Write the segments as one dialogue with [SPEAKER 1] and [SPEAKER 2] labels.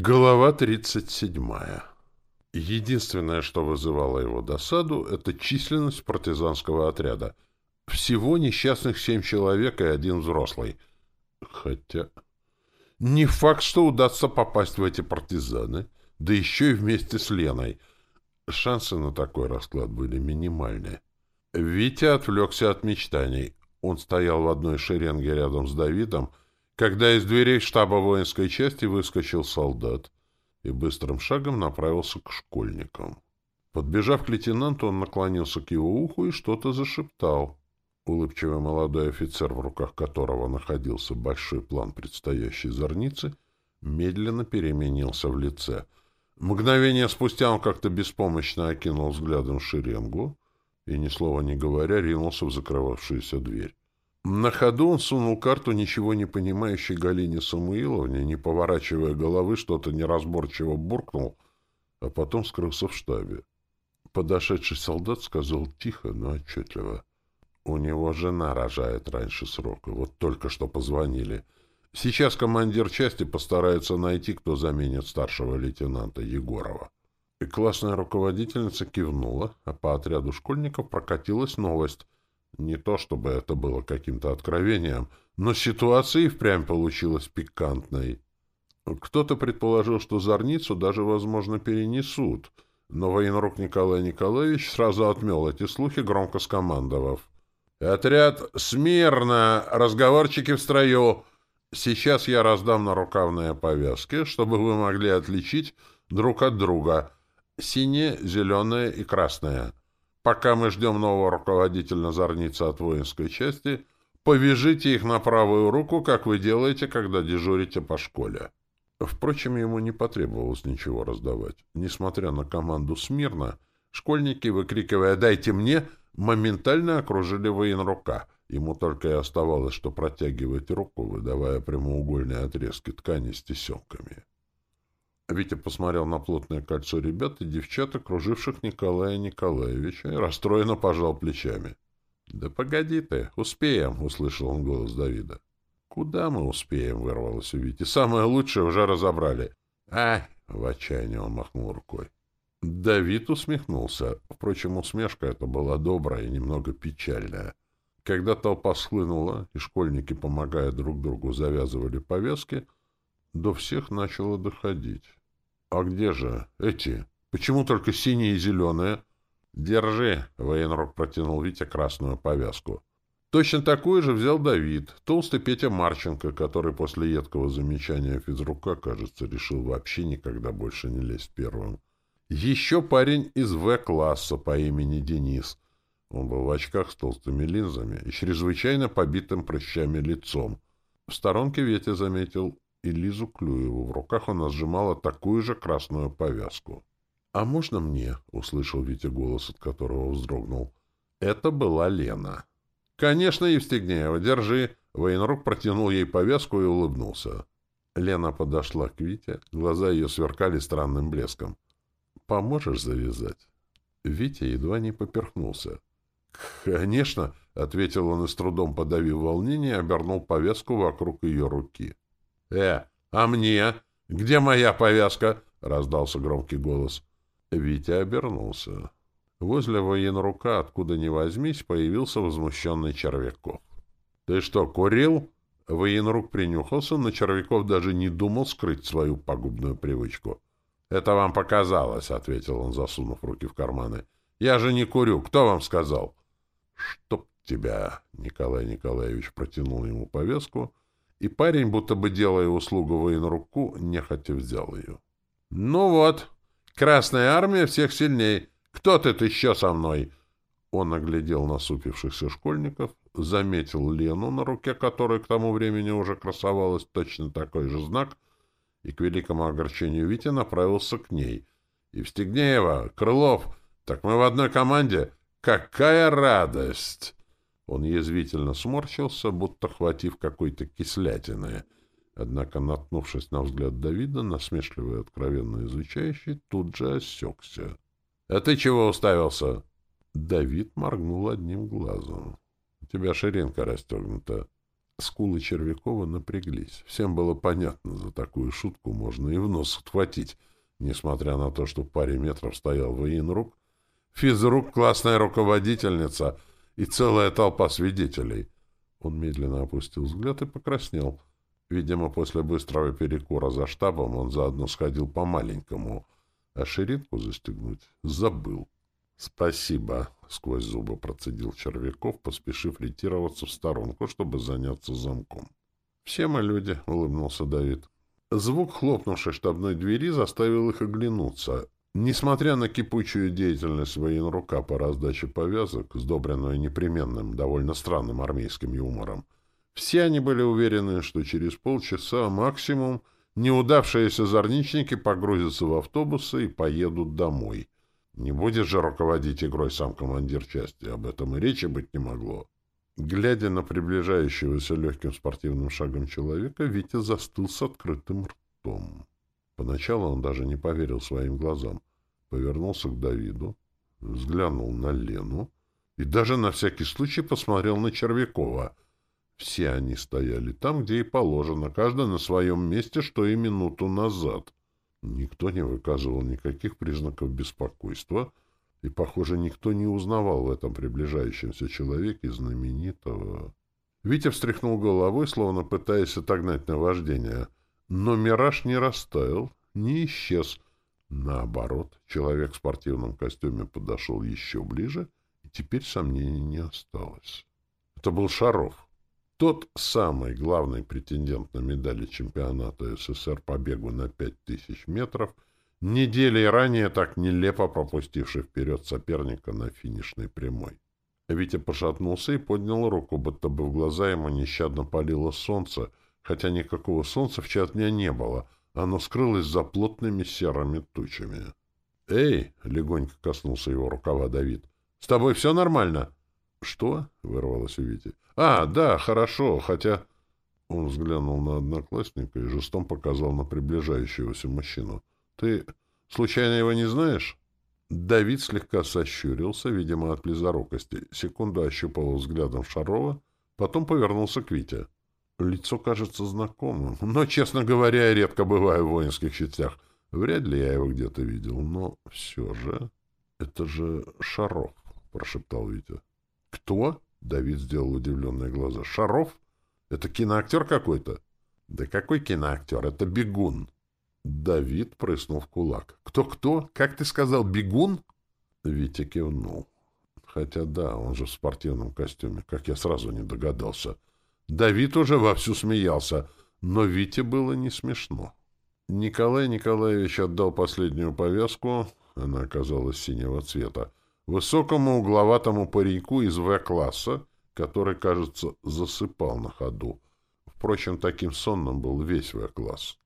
[SPEAKER 1] Глава 37. Единственное, что вызывало его досаду, это численность партизанского отряда. Всего несчастных семь человек и один взрослый. Хотя... Не факт, что удастся попасть в эти партизаны, да еще и вместе с Леной. Шансы на такой расклад были минимальны. Витя отвлекся от мечтаний. Он стоял в одной шеренге рядом с Давидом, когда из дверей штаба воинской части выскочил солдат и быстрым шагом направился к школьникам. Подбежав к лейтенанту, он наклонился к его уху и что-то зашептал. Улыбчивый молодой офицер, в руках которого находился большой план предстоящей зорницы, медленно переменился в лице. Мгновение спустя он как-то беспомощно окинул взглядом шеренгу и, ни слова не говоря, ринулся в закрывавшуюся дверь. На ходу он сунул карту ничего не понимающей Галине Самуиловне, не поворачивая головы, что-то неразборчиво буркнул, а потом скрылся в штабе. Подошедший солдат сказал тихо, но отчетливо. «У него жена рожает раньше срока. Вот только что позвонили. Сейчас командир части постарается найти, кто заменит старшего лейтенанта Егорова». И классная руководительница кивнула, а по отряду школьников прокатилась новость — не то чтобы это было каким-то откровением, но ситуация и впрямь получилась пикантной. Кто-то предположил, что зорницу даже, возможно, перенесут, но военрук Николай Николаевич сразу отмел эти слухи, громко скомандовав. «Отряд смирно! Разговорчики в строю! Сейчас я раздам нарукавные повязки, чтобы вы могли отличить друг от друга. Синее, зеленое и красное. Пока мы ждем нового руководителя зорницы от воинской части, повяжите их на правую руку, как вы делаете, когда дежурите по школе. Впрочем, ему не потребовалось ничего раздавать. Несмотря на команду смирно, школьники, выкрикивая «Дайте мне!», моментально окружили военрука. Ему только и оставалось, что протягивать руку, выдавая прямоугольные отрезки ткани с тесемками. Витя посмотрел на плотное кольцо ребят и девчат, окруживших Николая Николаевича, и расстроенно пожал плечами. — Да погоди ты, успеем, — услышал он голос Давида. — Куда мы успеем? — вырвалось у Вити. — Самое лучшее уже разобрали. — Ай! — в отчаянии он махнул рукой. Давид усмехнулся. Впрочем, усмешка эта была добрая и немного печальная. Когда толпа схлынула, и школьники, помогая друг другу, завязывали повязки, до всех начало доходить. «А где же эти? Почему только синие и зеленые?» «Держи!» — военрок протянул Витя красную повязку. Точно такую же взял Давид, толстый Петя Марченко, который после едкого замечания физрука, кажется, решил вообще никогда больше не лезть первым. Еще парень из В-класса по имени Денис. Он был в очках с толстыми линзами и чрезвычайно побитым прыщами лицом. В сторонке Ветя заметил и Лизу Клюеву. В руках она сжимала такую же красную повязку. — А можно мне? — услышал Витя голос, от которого вздрогнул. Это была Лена. — Конечно, Евстигнеева, держи. Военрук протянул ей повязку и улыбнулся. Лена подошла к Вите, глаза ее сверкали странным блеском. — Поможешь завязать? Витя едва не поперхнулся. — Конечно, — ответил он и с трудом подавив волнение, обернул повязку вокруг ее руки. — «Э, а мне? Где моя повязка?» — раздался громкий голос. Витя обернулся. Возле военрука, откуда ни возьмись, появился возмущенный Червяков. «Ты что, курил?» Военрук принюхался, но Червяков даже не думал скрыть свою пагубную привычку. «Это вам показалось», — ответил он, засунув руки в карманы. «Я же не курю. Кто вам сказал?» «Чтоб тебя!» — Николай Николаевич протянул ему повязку — и парень, будто бы делая услугу военруку, нехотя взял ее. — Ну вот, Красная Армия всех сильней. Кто тут еще со мной? Он оглядел насупившихся школьников, заметил Лену, на руке которой к тому времени уже красовалась точно такой же знак, и к великому огорчению Вити направился к ней. — Евстигнеева, Крылов, так мы в одной команде. Какая радость! Он язвительно сморщился, будто хватив какой-то кислятины. Однако, наткнувшись на взгляд Давида, насмешливый и откровенно изучающий, тут же осекся. — А ты чего уставился? Давид моргнул одним глазом. — У тебя ширинка расстегнута. Скулы Червякова напряглись. Всем было понятно, за такую шутку можно и в нос отхватить, несмотря на то, что в паре метров стоял военрук, физрук, классная руководительница и целая толпа свидетелей. Он медленно опустил взгляд и покраснел. Видимо, после быстрого перекура за штабом он заодно сходил по-маленькому, а ширинку застегнуть забыл. — Спасибо, — сквозь зубы процедил Червяков, поспешив ретироваться в сторонку, чтобы заняться замком. — Все мы люди, — улыбнулся Давид. Звук хлопнувшей штабной двери заставил их оглянуться. Несмотря на кипучую деятельность военрука по раздаче повязок, сдобренную непременным, довольно странным армейским юмором, все они были уверены, что через полчаса максимум неудавшиеся зорничники погрузятся в автобусы и поедут домой. Не будет же руководить игрой сам командир части, об этом и речи быть не могло. Глядя на приближающегося легким спортивным шагом человека, Витя застыл с открытым ртом. Поначалу он даже не поверил своим глазам. Повернулся к Давиду, взглянул на Лену и даже на всякий случай посмотрел на Червякова — все они стояли там, где и положено, каждый на своем месте, что и минуту назад. Никто не выказывал никаких признаков беспокойства, и, похоже, никто не узнавал в этом приближающемся человеке знаменитого... Витя встряхнул головой, словно пытаясь отогнать наваждение. Но мираж не растаял, не исчез. Наоборот, человек в спортивном костюме подошел еще ближе, и теперь сомнений не осталось. Это был Шаров. Тот самый главный претендент на медали чемпионата СССР по бегу на 5000 метров, недели ранее так нелепо пропустивший вперед соперника на финишной прямой. Витя пошатнулся и поднял руку, будто бы в глаза ему нещадно палило солнце, хотя никакого солнца в час дня не было, оно скрылось за плотными серыми тучами. «Эй!» — легонько коснулся его рукава Давид. «С тобой все нормально?» «Что?» — вырвалось у Вити. «А, да, хорошо, хотя...» Он взглянул на одноклассника и жестом показал на приближающегося мужчину. «Ты случайно его не знаешь?» Давид слегка сощурился, видимо, от близорукости. Секунду ощупал взглядом Шарова, потом повернулся к Вите. Лицо кажется знакомым, но, честно говоря, я редко бываю в воинских частях. Вряд ли я его где-то видел, но все же... — Это же Шаров, — прошептал Витя. «Кто?» — Давид сделал удивленные глаза. «Шаров? Это киноактер какой-то?» «Да какой киноактер? Это бегун!» Давид прыснул в кулак. «Кто-кто? Как ты сказал, бегун?» Витя кивнул. Хотя да, он же в спортивном костюме, как я сразу не догадался. Давид уже вовсю смеялся, но Вите было не смешно. Николай Николаевич отдал последнюю повязку, она оказалась синего цвета, высокому угловатому пареньку из В-класса, который, кажется, засыпал на ходу. Впрочем, таким сонным был весь В-класс.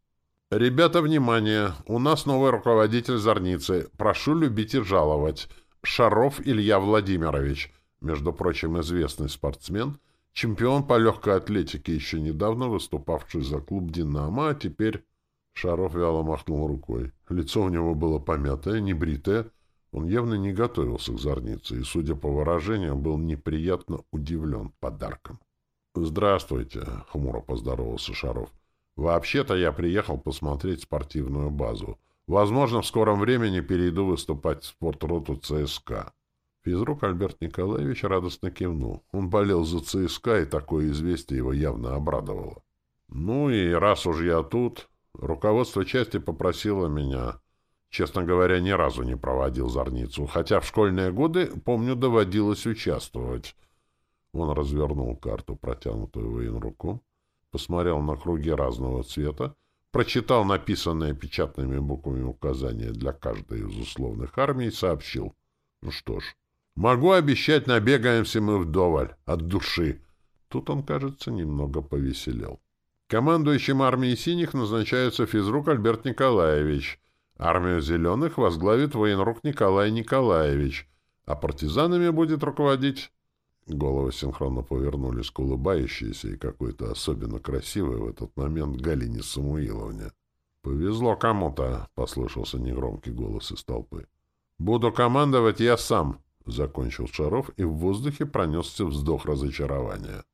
[SPEAKER 1] «Ребята, внимание! У нас новый руководитель Зорницы. Прошу любить и жаловать. Шаров Илья Владимирович, между прочим, известный спортсмен, чемпион по легкой атлетике, еще недавно выступавший за клуб «Динамо», а теперь...» Шаров вяло махнул рукой. Лицо у него было помятое, небритое, он явно не готовился к зорнице и, судя по выражению, был неприятно удивлен подарком. «Здравствуйте», — хмуро поздоровался Шаров. «Вообще-то я приехал посмотреть спортивную базу. Возможно, в скором времени перейду выступать в спортроту ЦСКА». Физрук Альберт Николаевич радостно кивнул. Он болел за ЦСКА, и такое известие его явно обрадовало. «Ну и раз уж я тут, руководство части попросило меня Честно говоря, ни разу не проводил зорницу, хотя в школьные годы, помню, доводилось участвовать. Он развернул карту, протянутую военруку, посмотрел на круги разного цвета, прочитал написанные печатными буквами указания для каждой из условных армий и сообщил. Ну что ж, могу обещать, набегаемся мы вдоволь, от души. Тут он, кажется, немного повеселел. Командующим армией синих назначается физрук Альберт Николаевич — Армию зеленых возглавит военрук Николай Николаевич, а партизанами будет руководить... Головы синхронно повернулись к улыбающейся и какой-то особенно красивой в этот момент Галине Самуиловне. «Повезло кому-то», — послышался негромкий голос из толпы. «Буду командовать я сам», — закончил Шаров, и в воздухе пронесся вздох разочарования.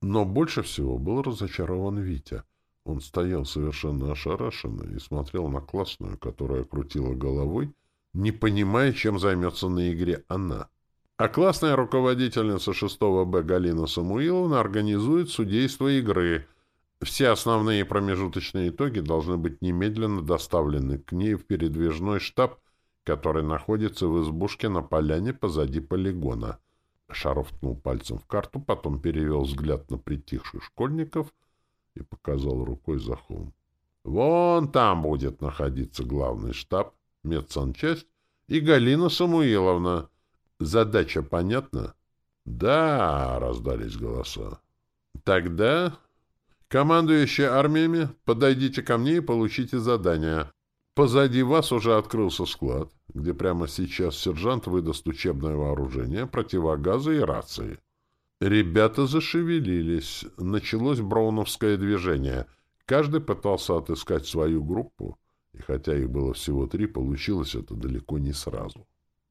[SPEAKER 1] Но больше всего был разочарован Витя. Он стоял совершенно ошарашенный и смотрел на классную, которая крутила головой, не понимая, чем займется на игре она. А классная руководительница 6 Б Галина Самуиловна организует судейство игры. Все основные промежуточные итоги должны быть немедленно доставлены к ней в передвижной штаб, который находится в избушке на поляне позади полигона. Шаров ткнул пальцем в карту, потом перевел взгляд на притихших школьников и показал рукой за холм. Вон там будет находиться главный штаб, медсанчасть и Галина Самуиловна. Задача понятна? Да, раздались голоса. Тогда, командующие армиями, подойдите ко мне и получите задание. Позади вас уже открылся склад, где прямо сейчас сержант выдаст учебное вооружение, противогазы и рации. Ребята зашевелились. Началось броуновское движение. Каждый пытался отыскать свою группу, и хотя их было всего три, получилось это далеко не сразу.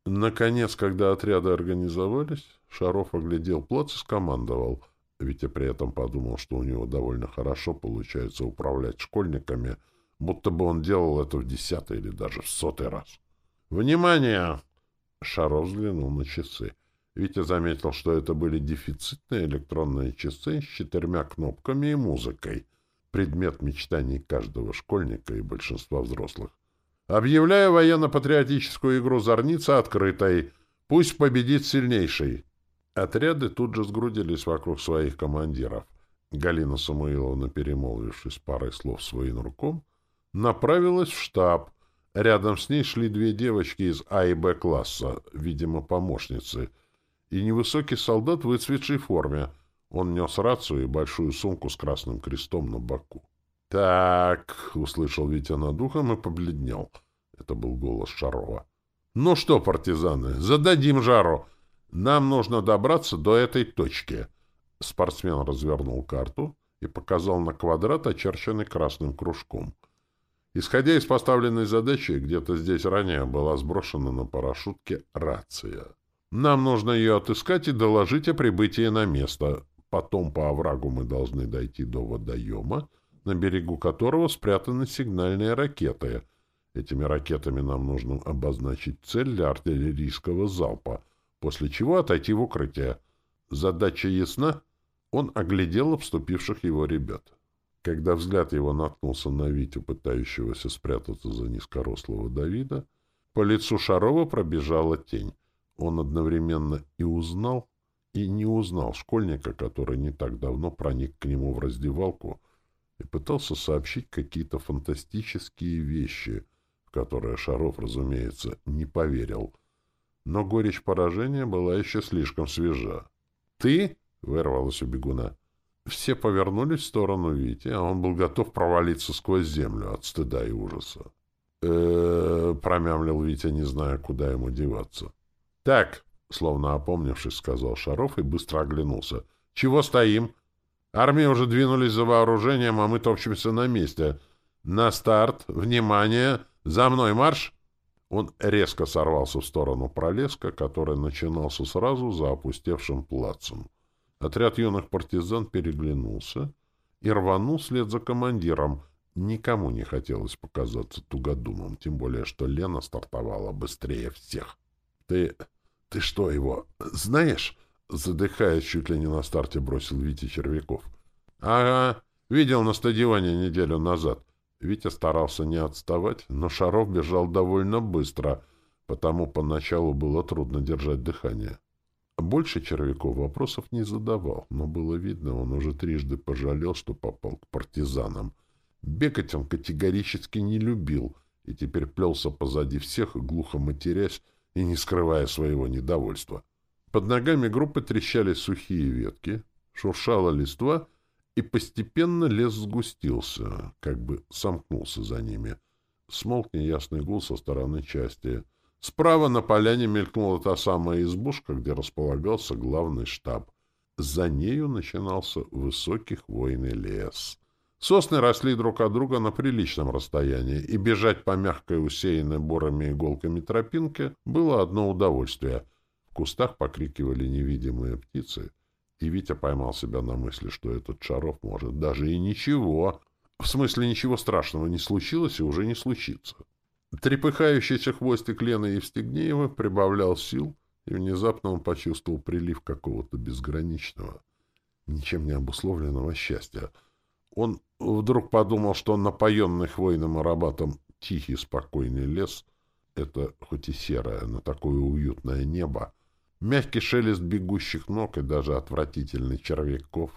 [SPEAKER 1] Наконец, когда отряды организовались, Шаров оглядел плац и скомандовал. Витя при этом подумал, что у него довольно хорошо получается управлять школьниками — будто бы он делал это в десятый или даже в сотый раз. «Внимание!» Шаров взглянул на часы. Витя заметил, что это были дефицитные электронные часы с четырьмя кнопками и музыкой, предмет мечтаний каждого школьника и большинства взрослых. «Объявляю военно-патриотическую игру «Зорница» открытой. Пусть победит сильнейший!» Отряды тут же сгрудились вокруг своих командиров. Галина Самуиловна, перемолвившись парой слов своим руком, направилась в штаб. Рядом с ней шли две девочки из А и Б класса, видимо, помощницы, и невысокий солдат в выцветшей форме. Он нес рацию и большую сумку с красным крестом на боку. «Так», — услышал Витя над ухом и побледнел. Это был голос Шарова. «Ну что, партизаны, зададим жару. Нам нужно добраться до этой точки». Спортсмен развернул карту и показал на квадрат, очерченный красным кружком — Исходя из поставленной задачи, где-то здесь ранее была сброшена на парашютке рация. Нам нужно ее отыскать и доложить о прибытии на место. Потом по оврагу мы должны дойти до водоема, на берегу которого спрятаны сигнальные ракеты. Этими ракетами нам нужно обозначить цель для артиллерийского залпа, после чего отойти в укрытие. Задача ясна? Он оглядел обступивших его ребят. Когда взгляд его наткнулся на Витю, пытающегося спрятаться за низкорослого Давида, по лицу Шарова пробежала тень. Он одновременно и узнал, и не узнал школьника, который не так давно проник к нему в раздевалку и пытался сообщить какие-то фантастические вещи, в которые Шаров, разумеется, не поверил. Но горечь поражения была еще слишком свежа. «Ты?» — вырвалось у бегуна. Все повернулись в сторону Вити, а он был готов провалиться сквозь землю от стыда и ужаса. э промямлил Витя, не зная, куда ему деваться. «Так», — словно опомнившись, сказал Шаров и быстро оглянулся. «Чего стоим? Армии уже двинулись за вооружением, а мы топчемся на месте. На старт! Внимание! За мной марш!» Он резко сорвался в сторону пролеска, который начинался сразу за опустевшим плацем. Отряд юных партизан переглянулся и рванул вслед за командиром. Никому не хотелось показаться тугодумом, тем более, что Лена стартовала быстрее всех. — Ты... ты что его... знаешь? — задыхаясь, чуть ли не на старте бросил Витя Червяков. — Ага, видел на стадионе неделю назад. Витя старался не отставать, но Шаров бежал довольно быстро, потому поначалу было трудно держать дыхание. Больше Червяков вопросов не задавал, но было видно, он уже трижды пожалел, что попал к партизанам. Бегать он категорически не любил и теперь плелся позади всех, глухо матерясь и не скрывая своего недовольства. Под ногами группы трещали сухие ветки, шуршала листва, и постепенно лес сгустился, как бы сомкнулся за ними. Смолк неясный гул со стороны части — Справа на поляне мелькнула та самая избушка, где располагался главный штаб. За нею начинался высокий хвойный лес. Сосны росли друг от друга на приличном расстоянии, и бежать по мягкой, усеянной борами иголками тропинке было одно удовольствие. В кустах покрикивали невидимые птицы, И Витя поймал себя на мысли, что этот Шаров может даже и ничего. В смысле, ничего страшного не случилось и уже не случится. Трепыхающийся хвостик Лены Евстигнеева прибавлял сил, и внезапно он почувствовал прилив какого-то безграничного, ничем не обусловленного счастья. Он вдруг подумал, что напоенный хвойным ароматом тихий спокойный лес — это хоть и серое, но такое уютное небо, мягкий шелест бегущих ног и даже отвратительный червяков.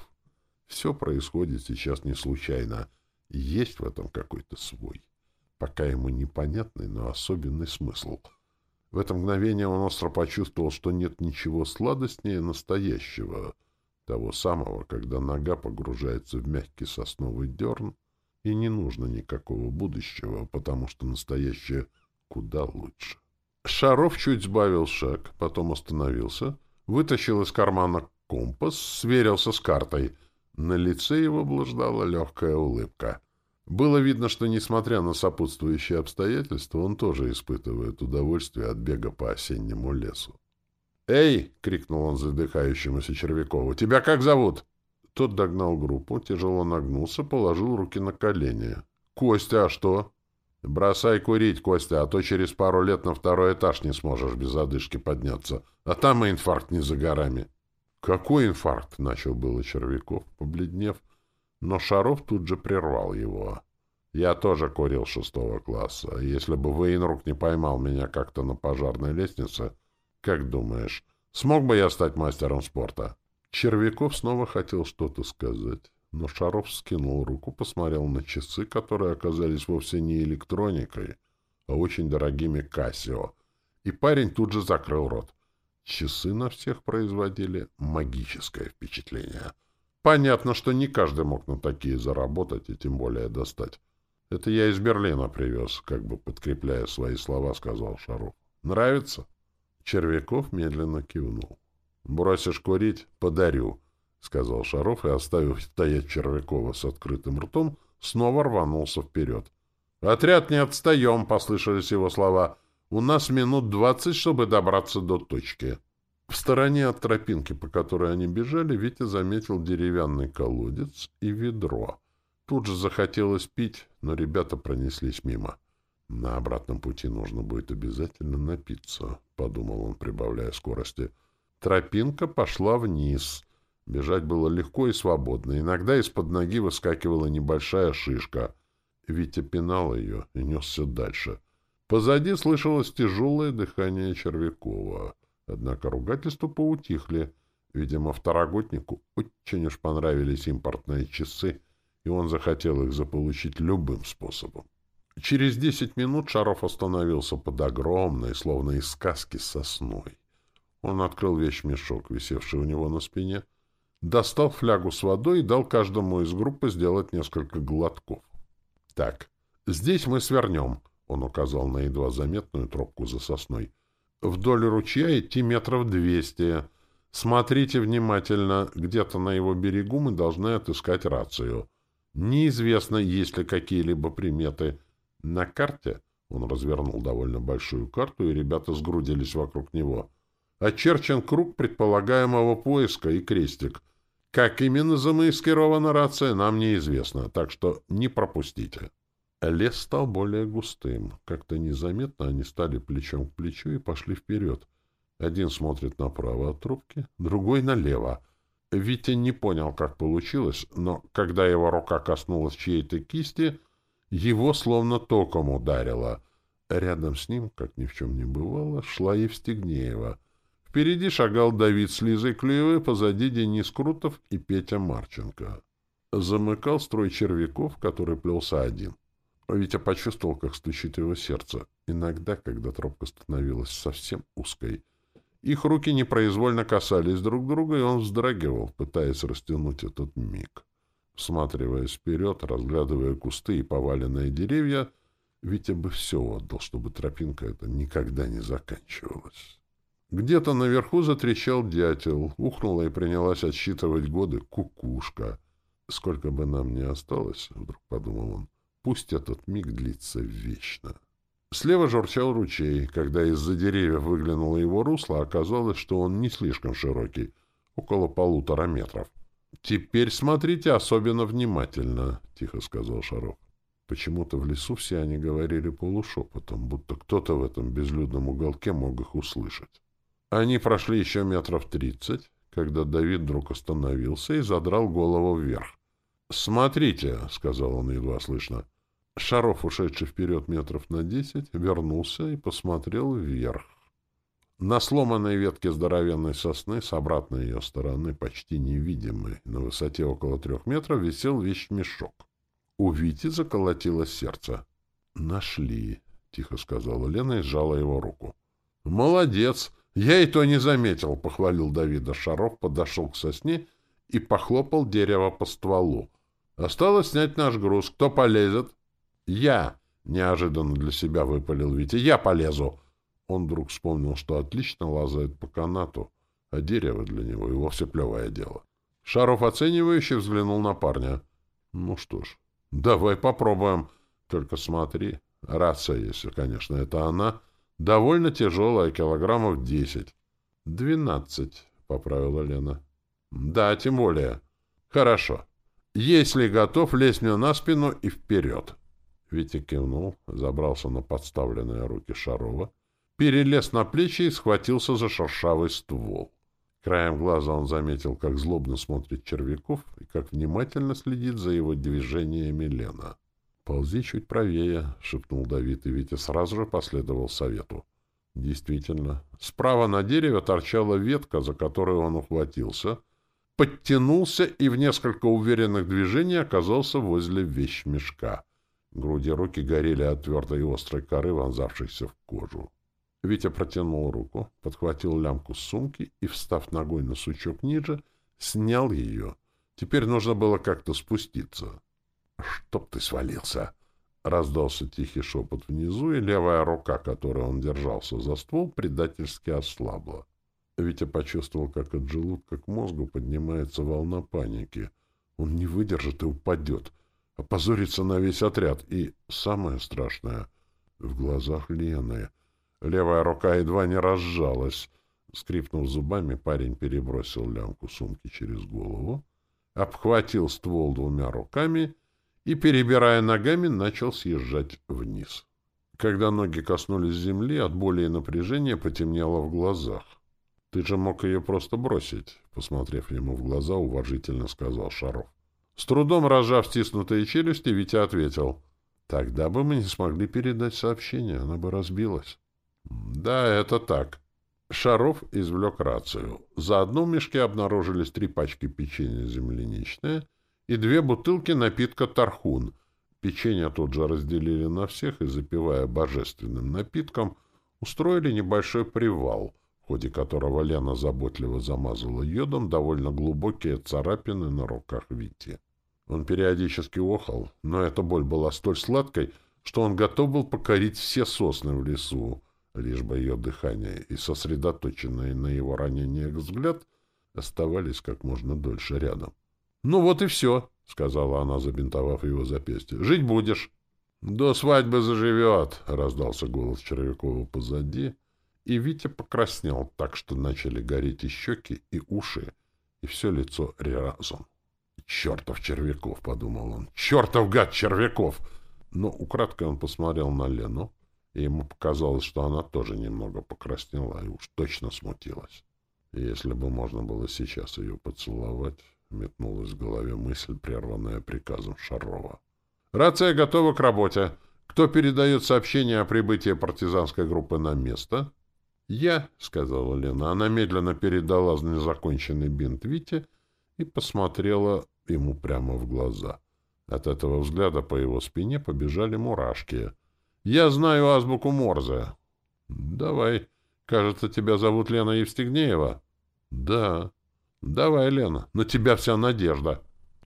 [SPEAKER 1] Все происходит сейчас не случайно. Есть в этом какой-то свой, пока ему непонятный, но особенный смысл. В это мгновение он остро почувствовал, что нет ничего сладостнее настоящего, того самого, когда нога погружается в мягкий сосновый дерн, и не нужно никакого будущего, потому что настоящее куда лучше. Шаров чуть сбавил шаг, потом остановился, вытащил из кармана компас, сверился с картой. На лице его блуждала легкая улыбка. Было видно, что, несмотря на сопутствующие обстоятельства, он тоже испытывает удовольствие от бега по осеннему лесу. «Эй!» — крикнул он задыхающемуся Червякову. «Тебя как зовут?» Тот догнал группу, тяжело нагнулся, положил руки на колени. «Костя, а что?» «Бросай курить, Костя, а то через пару лет на второй этаж не сможешь без одышки подняться. А там и инфаркт не за горами». «Какой инфаркт?» — начал было Червяков, побледнев. Но Шаров тут же прервал его. «Я тоже курил шестого класса. Если бы военрук не поймал меня как-то на пожарной лестнице, как думаешь, смог бы я стать мастером спорта?» Червяков снова хотел что-то сказать. Но Шаров скинул руку, посмотрел на часы, которые оказались вовсе не электроникой, а очень дорогими Кассио. И парень тут же закрыл рот. Часы на всех производили магическое впечатление. Понятно, что не каждый мог на такие заработать и тем более достать. Это я из Берлина привез, как бы подкрепляя свои слова, сказал Шаров. Нравится? Червяков медленно кивнул. Бросишь курить — подарю. — сказал Шаров и, оставив стоять Червякова с открытым ртом, снова рванулся вперед. «Отряд, не отстаем!» — послышались его слова. «У нас минут двадцать, чтобы добраться до точки». В стороне от тропинки, по которой они бежали, Витя заметил деревянный колодец и ведро. Тут же захотелось пить, но ребята пронеслись мимо. «На обратном пути нужно будет обязательно напиться», — подумал он, прибавляя скорости. Тропинка пошла вниз — Бежать было легко и свободно. Иногда из-под ноги выскакивала небольшая шишка. Витя пинал ее и несся дальше. Позади слышалось тяжелое дыхание Червякова. Однако ругательства поутихли. Видимо, второгоднику очень уж понравились импортные часы, и он захотел их заполучить любым способом. Через десять минут Шаров остановился под огромной, словно из сказки, сосной. Он открыл вещмешок, висевший у него на спине, достал флягу с водой и дал каждому из группы сделать несколько глотков. «Так, здесь мы свернем», — он указал на едва заметную тропку за сосной. «Вдоль ручья идти метров двести. Смотрите внимательно, где-то на его берегу мы должны отыскать рацию. Неизвестно, есть ли какие-либо приметы. На карте...» Он развернул довольно большую карту, и ребята сгрудились вокруг него. Очерчен круг предполагаемого поиска и крестик. Как именно замаскирована рация, нам неизвестно, так что не пропустите. Лес стал более густым. Как-то незаметно они стали плечом к плечу и пошли вперед. Один смотрит направо от трубки, другой налево. Витя не понял, как получилось, но когда его рука коснулась чьей-то кисти, его словно током ударило. Рядом с ним, как ни в чем не бывало, шла Евстигнеева — Впереди шагал Давид с Лизой Клюевой, позади Денис Крутов и Петя Марченко. Замыкал строй червяков, который плелся один. Витя почувствовал, как стучит его сердце. Иногда, когда тропка становилась совсем узкой, их руки непроизвольно касались друг друга, и он вздрагивал, пытаясь растянуть этот миг. Всматриваясь вперед, разглядывая кусты и поваленные деревья, Витя бы все отдал, чтобы тропинка эта никогда не заканчивалась. Где-то наверху затрещал дятел, ухнула и принялась отсчитывать годы кукушка. «Сколько бы нам ни осталось, — вдруг подумал он, — пусть этот миг длится вечно». Слева журчал ручей. Когда из-за деревьев выглянуло его русло, оказалось, что он не слишком широкий, около полутора метров. «Теперь смотрите особенно внимательно», — тихо сказал Шаров. Почему-то в лесу все они говорили полушепотом, будто кто-то в этом безлюдном уголке мог их услышать. Они прошли еще метров тридцать, когда Давид вдруг остановился и задрал голову вверх. «Смотрите», — сказал он едва слышно. Шаров, ушедший вперед метров на десять, вернулся и посмотрел вверх. На сломанной ветке здоровенной сосны с обратной ее стороны, почти невидимой, на высоте около трех метров, висел вещмешок. У Вити заколотилось сердце. «Нашли», — тихо сказала Лена и сжала его руку. «Молодец! Я и то не заметил», — похвалил Давида Шаров, подошел к сосне и похлопал дерево по стволу. «Осталось снять наш груз. Кто полезет?» «Я!» — неожиданно для себя выпалил Витя. «Я полезу!» Он вдруг вспомнил, что отлично лазает по канату, а дерево для него и вовсе плевое дело. Шаров оценивающе взглянул на парня. «Ну что ж, давай попробуем. Только смотри, рация, если, конечно, это она, довольно тяжелая, килограммов десять». «Двенадцать», — поправила Лена. «Да, тем более. Хорошо. Если готов, лезь мне на спину и вперед». Витя кивнул, забрался на подставленные руки Шарова, перелез на плечи и схватился за шершавый ствол. Краем глаза он заметил, как злобно смотрит Червяков и как внимательно следит за его движениями Лена. «Ползи чуть правее», — шепнул Давид, и Витя сразу же последовал совету. Действительно, справа на дереве торчала ветка, за которую он ухватился, подтянулся и в несколько уверенных движений оказался возле вещмешка. Груди руки горели от твердой и острой коры, вонзавшейся в кожу. Витя протянул руку, подхватил лямку сумки и, встав ногой на сучок ниже, снял ее. Теперь нужно было как-то спуститься. — Чтоб ты свалился! — раздался тихий шепот внизу, и левая рука, которой он держался за ствол, предательски ослабла. Витя почувствовал, как от желудка к мозгу поднимается волна паники. Он не выдержит и упадет, опозорится на весь отряд. И самое страшное — в глазах Лены — Левая рука едва не разжалась. Скрипнув зубами, парень перебросил лямку сумки через голову, обхватил ствол двумя руками и, перебирая ногами, начал съезжать вниз. Когда ноги коснулись земли, от боли и напряжения потемнело в глазах. «Ты же мог ее просто бросить», — посмотрев ему в глаза, уважительно сказал Шаров. С трудом разжав стиснутые челюсти, Витя ответил. «Тогда бы мы не смогли передать сообщение, она бы разбилась». Да, это так. Шаров извлек рацию. За одну в мешке обнаружились три пачки печенья земляничное и две бутылки напитка «Тархун». Печенье тут же разделили на всех и, запивая божественным напитком, устроили небольшой привал, в ходе которого Лена заботливо замазала йодом довольно глубокие царапины на руках Вити. Он периодически охал, но эта боль была столь сладкой, что он готов был покорить все сосны в лесу, лишь бы ее дыхание и сосредоточенный на его ранениях взгляд оставались как можно дольше рядом. — Ну вот и все, — сказала она, забинтовав его запястье. — Жить будешь. — До свадьбы заживет, — раздался голос Червякова позади, и Витя покраснел так, что начали гореть и щеки, и уши, и все лицо разом. — Чертов Червяков, — подумал он, — чертов гад Червяков! Но украдкой он посмотрел на Лену, и ему показалось, что она тоже немного покраснела и уж точно смутилась. Если бы можно было сейчас ее поцеловать, метнулась в голове мысль, прерванная приказом Шарова. «Рация готова к работе. Кто передает сообщение о прибытии партизанской группы на место?» «Я», — сказала Лена. Она медленно передала незаконченный бинт Вите и посмотрела ему прямо в глаза. От этого взгляда по его спине побежали мурашки — я знаю азбуку Морзе. Давай. Кажется, тебя зовут Лена Евстигнеева. Да. Давай, Лена. На тебя вся надежда.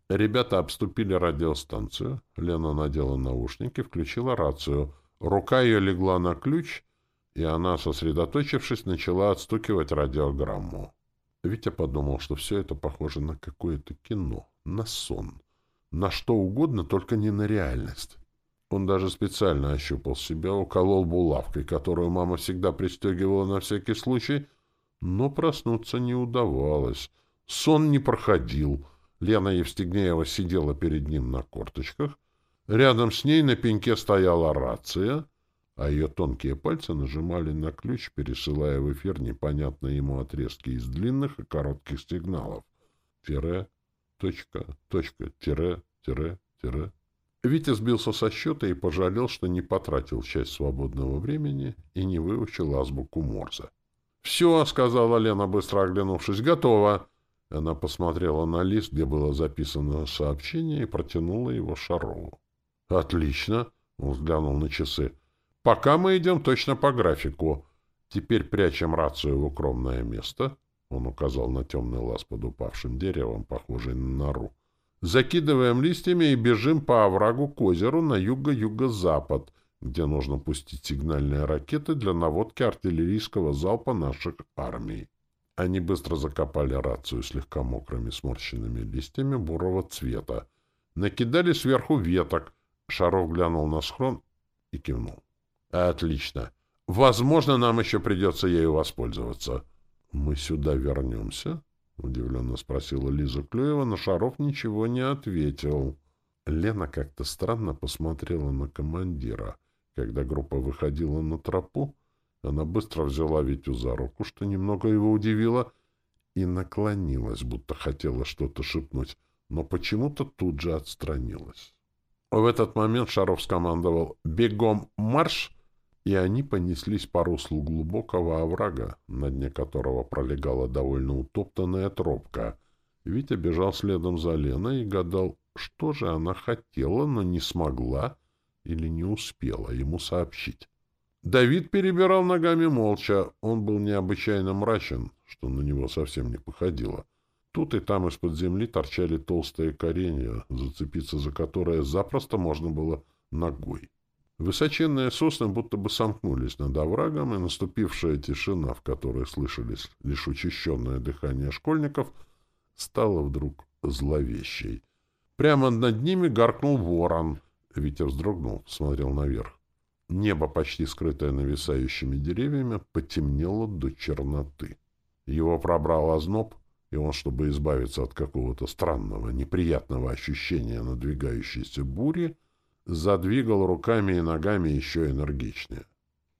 [SPEAKER 1] Ребята обступили радиостанцию. Лена надела наушники, включила рацию. Рука ее легла на ключ, и она, сосредоточившись, начала отстукивать радиограмму. Витя подумал, что все это похоже на какое-то кино, на сон, на что угодно, только не на реальность. Он даже специально ощупал себя, уколол булавкой, которую мама всегда пристегивала на всякий случай, но проснуться не удавалось. Сон не проходил. Лена Евстигнеева сидела перед ним на корточках. Рядом с ней на пеньке стояла рация, а ее тонкие пальцы нажимали на ключ, пересылая в эфир непонятные ему отрезки из длинных и коротких сигналов. Тире, точка, точка, тире, тире, тире. Витя сбился со счета и пожалел, что не потратил часть свободного времени и не выучил азбуку Морзе. «Все», — сказала Лена, быстро оглянувшись, — «готово». Она посмотрела на лист, где было записано сообщение, и протянула его Шарову. «Отлично», — он взглянул на часы. «Пока мы идем точно по графику. Теперь прячем рацию в укромное место». Он указал на темный лаз под упавшим деревом, похожий на нору. Закидываем листьями и бежим по оврагу к озеру на юго-юго-запад, где нужно пустить сигнальные ракеты для наводки артиллерийского залпа наших армий. Они быстро закопали рацию слегка мокрыми сморщенными листьями бурого цвета. Накидали сверху веток. Шаров глянул на схрон и кивнул. «Отлично. Возможно, нам еще придется ею воспользоваться. Мы сюда вернемся?» — удивленно спросила Лиза Клюева, но Шаров ничего не ответил. Лена как-то странно посмотрела на командира. Когда группа выходила на тропу, она быстро взяла Витю за руку, что немного его удивило, и наклонилась, будто хотела что-то шепнуть, но почему-то тут же отстранилась. В этот момент Шаров скомандовал «Бегом марш!» И они понеслись по руслу глубокого оврага, на дне которого пролегала довольно утоптанная тропка. Витя бежал следом за Леной и гадал, что же она хотела, но не смогла или не успела ему сообщить. Давид перебирал ногами молча. Он был необычайно мрачен, что на него совсем не походило. Тут и там из-под земли торчали толстые коренья, зацепиться за которые запросто можно было ногой. Высоченные сосны будто бы сомкнулись над оврагом, и наступившая тишина, в которой слышались лишь учащенное дыхание школьников, стала вдруг зловещей. Прямо над ними гаркнул ворон. Ветер вздрогнул, смотрел наверх. Небо, почти скрытое нависающими деревьями, потемнело до черноты. Его пробрал озноб, и он, чтобы избавиться от какого-то странного, неприятного ощущения надвигающейся бури, задвигал руками и ногами еще энергичнее.